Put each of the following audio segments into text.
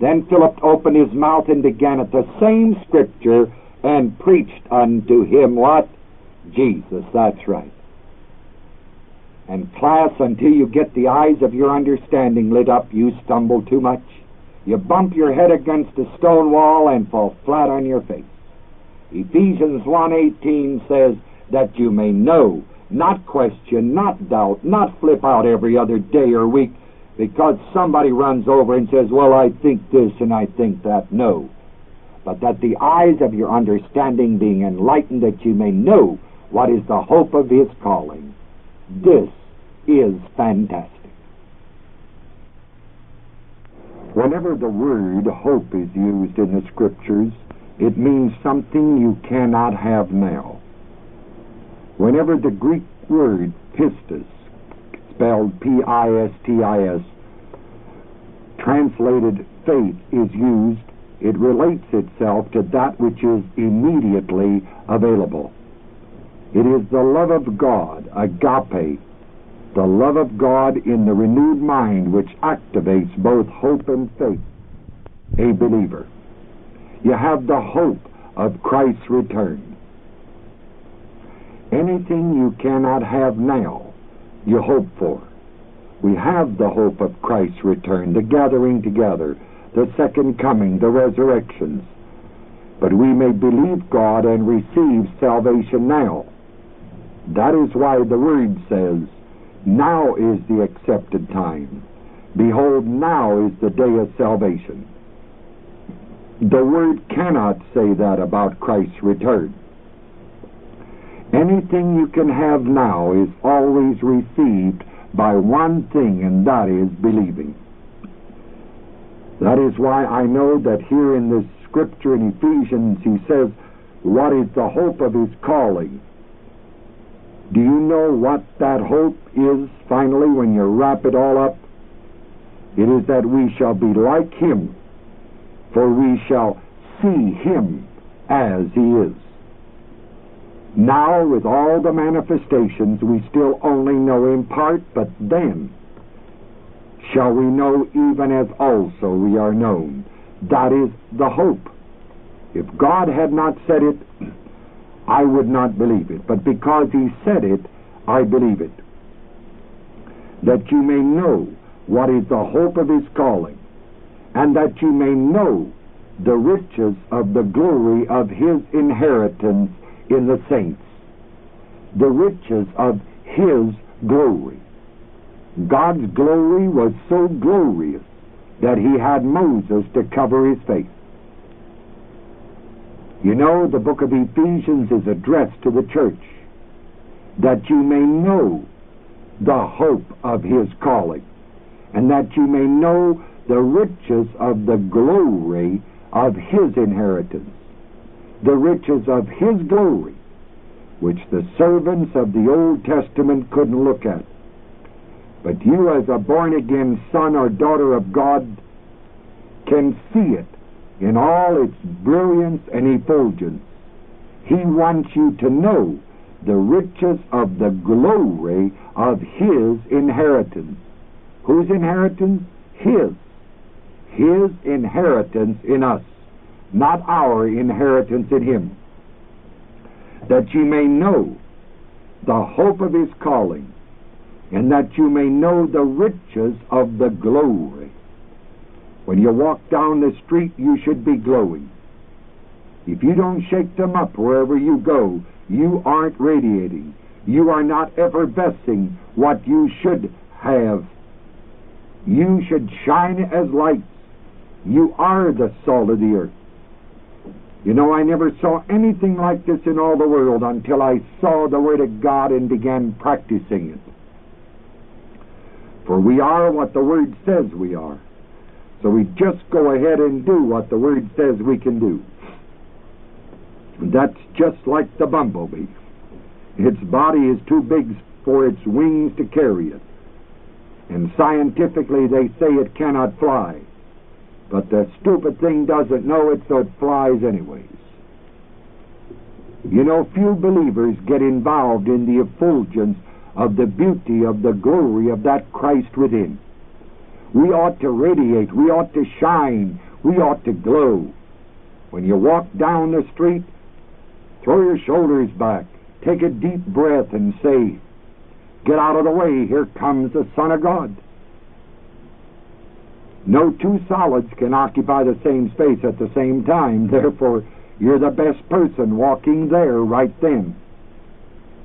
Then Philip opened his mouth and began at the same scripture and preached unto him what? Jesus. That's right. And class, until you get the eyes of your understanding lit up, you stumble too much. You bump your head against a stone wall and fall flat on your face. Ephesians 1.18 says that you may know, not question, not doubt, not flip out every other day or week because somebody runs over and says, well, I think this and I think that. No. But that the eyes of your understanding being enlightened that you may know what is the hope of his calling. This is fantastic. Whenever the word hope is used in the scriptures, it means something you cannot have now. Whenever the Greek word pistis, spelled P-I-S-T-I-S, translated faith is used, it relates itself to that which is immediately available. It is the love of God, agape, the love of God in the renewed mind which activates both hope and faith, a believer. You have the hope of Christ's return. Anything you cannot have now, you hope for. We have the hope of Christ's return, the gathering together, the second coming, the resurrections. But we may believe God and receive salvation now. That is why the Word says, now is the accepted time. Behold, now is the day of salvation. The Word cannot say that about Christ's return. Anything you can have now is always received by one thing, and that is believing. That is why I know that here in this scripture in Ephesians he says, What is the hope of his calling? Do you know what that hope is finally when you wrap it all up? It is that we shall be like him, for we shall see him as he is. Now, with all the manifestations, we still only know in part, but then shall we know even as also we are known. That is the hope. If God had not said it, I would not believe it. But because he said it, I believe it. That you may know what is the hope of his calling, and that you may know the riches of the glory of his inheritance in the saints. The riches of his glory. God's glory was so glorious that he had Moses to cover his face. You know, the book of Ephesians is addressed to the church that you may know the hope of his calling and that you may know the riches of the glory of his inheritance, the riches of his glory, which the servants of the Old Testament couldn't look at. But you, as a born again son or daughter of God, can see it in all its brilliance and effulgence. He wants you to know the riches of the glory of His inheritance. Whose inheritance? His. His inheritance in us, not our inheritance in Him. That you may know the hope of His calling, and that you may know the riches of the glory when you walk down the street, you should be glowing. If you don't shake them up wherever you go, you aren't radiating. You are not effervescing what you should have. You should shine as lights. You are the salt of the earth. You know, I never saw anything like this in all the world until I saw the Word of God and began practicing it. For we are what the Word says we are. So we just go ahead and do what the Word says we can do. That's just like the bumblebee. Its body is too big for its wings to carry it. And scientifically, they say it cannot fly. But the stupid thing doesn't know it, so it flies anyways. You know, few believers get involved in the effulgence of the beauty of the glory of that Christ within. We ought to radiate. We ought to shine. we ought to glow. When you walk down the street, throw your shoulders back, take a deep breath, and say, Get out of the way, here comes the Son of God. No two solids can occupy the same space at the same time. Therefore, you're the best person walking there right then.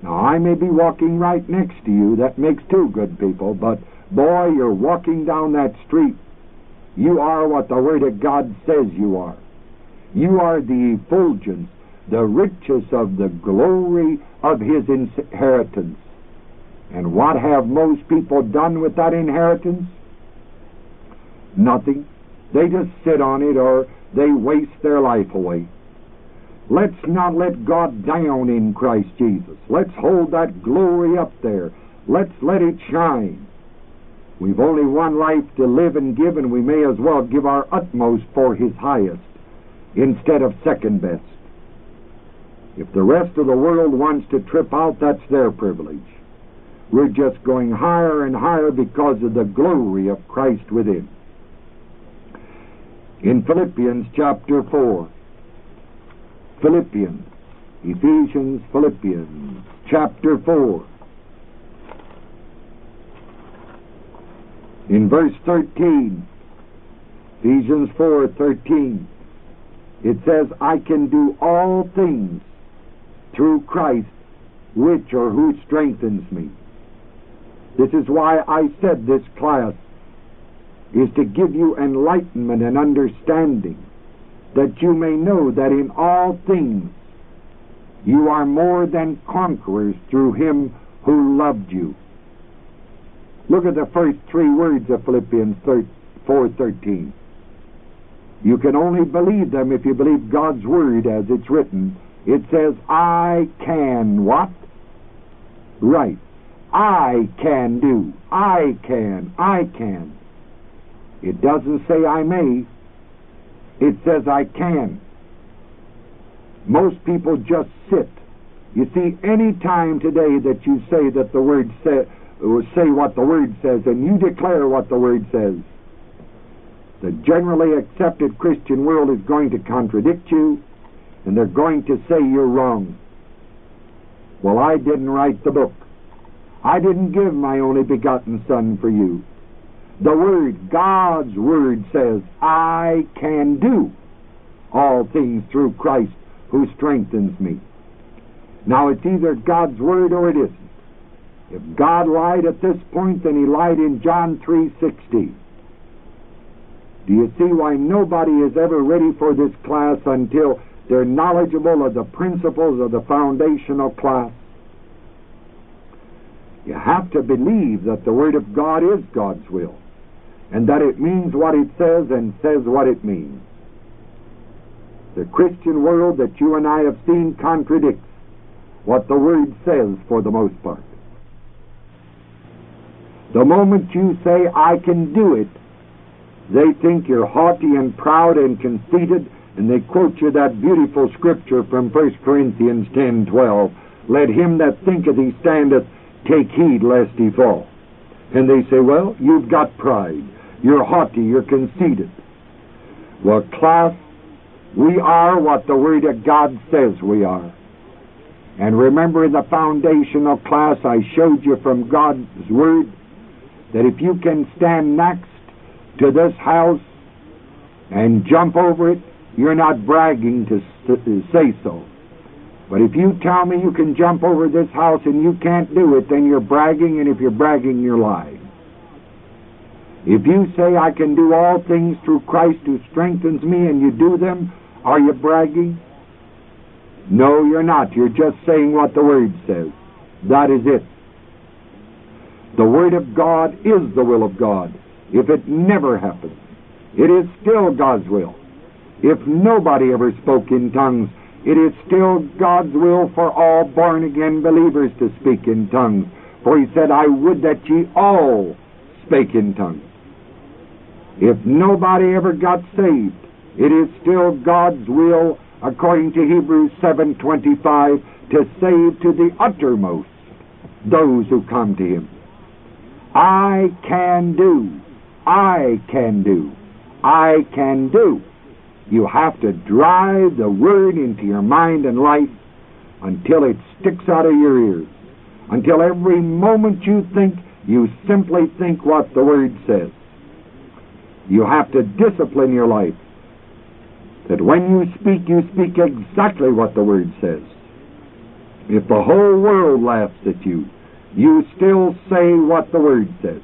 Now, I may be walking right next to you. That makes two good people. But, boy, you're walking down that street. You are what the Word of God says you are. You are the effulgence, the riches of the glory of His inheritance. And what have most people done with that inheritance? Nothing. They just sit on it or they waste their life away. Let's not let God down in Christ Jesus. Let's hold that glory up there. Let's let it shine. We've only one life to live and give, and we may as well give our utmost for His highest instead of second best. If the rest of the world wants to trip out, that's their privilege. We're just going higher and higher because of the glory of Christ within. In Philippians chapter 4, Philippians, Ephesians, Philippians, chapter 4. In verse 13, Ephesians 4 13, it says, I can do all things through Christ, which or who strengthens me. This is why I said this class is to give you enlightenment and understanding that you may know that in all things you are more than conquerors through him who loved you. Look at the first three words of Philippians 4:13. You can only believe them if you believe God's word as it's written. It says, "I can what?" Right. I can do. I can. I can. It doesn't say I may. It says I can. Most people just sit. You see, any time today that you say that the word say, say what the word says and you declare what the word says, the generally accepted Christian world is going to contradict you and they're going to say you're wrong. Well, I didn't write the book. I didn't give my only begotten Son for you. The Word, God's Word says, I can do all things through Christ who strengthens me. Now it's either God's Word or it isn't. If God lied at this point, then he lied in John 3.16. Do you see why nobody is ever ready for this class until they're knowledgeable of the principles of the foundational class? You have to believe that the Word of God is God's will and that it means what it says and says what it means. The Christian world that you and I have seen contradicts what the Word says for the most part. The moment you say, I can do it, they think you're haughty and proud and conceited, and they quote you that beautiful scripture from 1 Corinthians 10:12. Let him that thinketh he standeth take heed lest he fall. And they say, well, you've got pride. You're haughty. You're conceited. Well, class, we are what the Word of God says we are. And remember in the foundational class I showed you from God's Word that if you can stand next to this house and jump over it, you're not bragging to say so. But if you tell me you can jump over this house and you can't do it, then you're bragging, and if you're bragging, you're lying. If you say, I can do all things through Christ who strengthens me, and you do them, are you bragging? No, you're not. You're just saying what the Word says. That is it. The Word of God is the will of God. If it never happens, it is still God's will. If nobody ever spoke in tongues, it is still God's will for all born again believers to speak in tongues. For he said, I would that ye all spake in tongues. If nobody ever got saved, it is still God's will, according to Hebrews 7.25, to save to the uttermost those who come to him. I can do. I can do. I can do. You have to drive the Word into your mind and life until it sticks out of your ears. Until every moment you think, you simply think what the Word says. You have to discipline your life. That when you speak, you speak exactly what the Word says. If the whole world laughs at you, you still say what the Word says.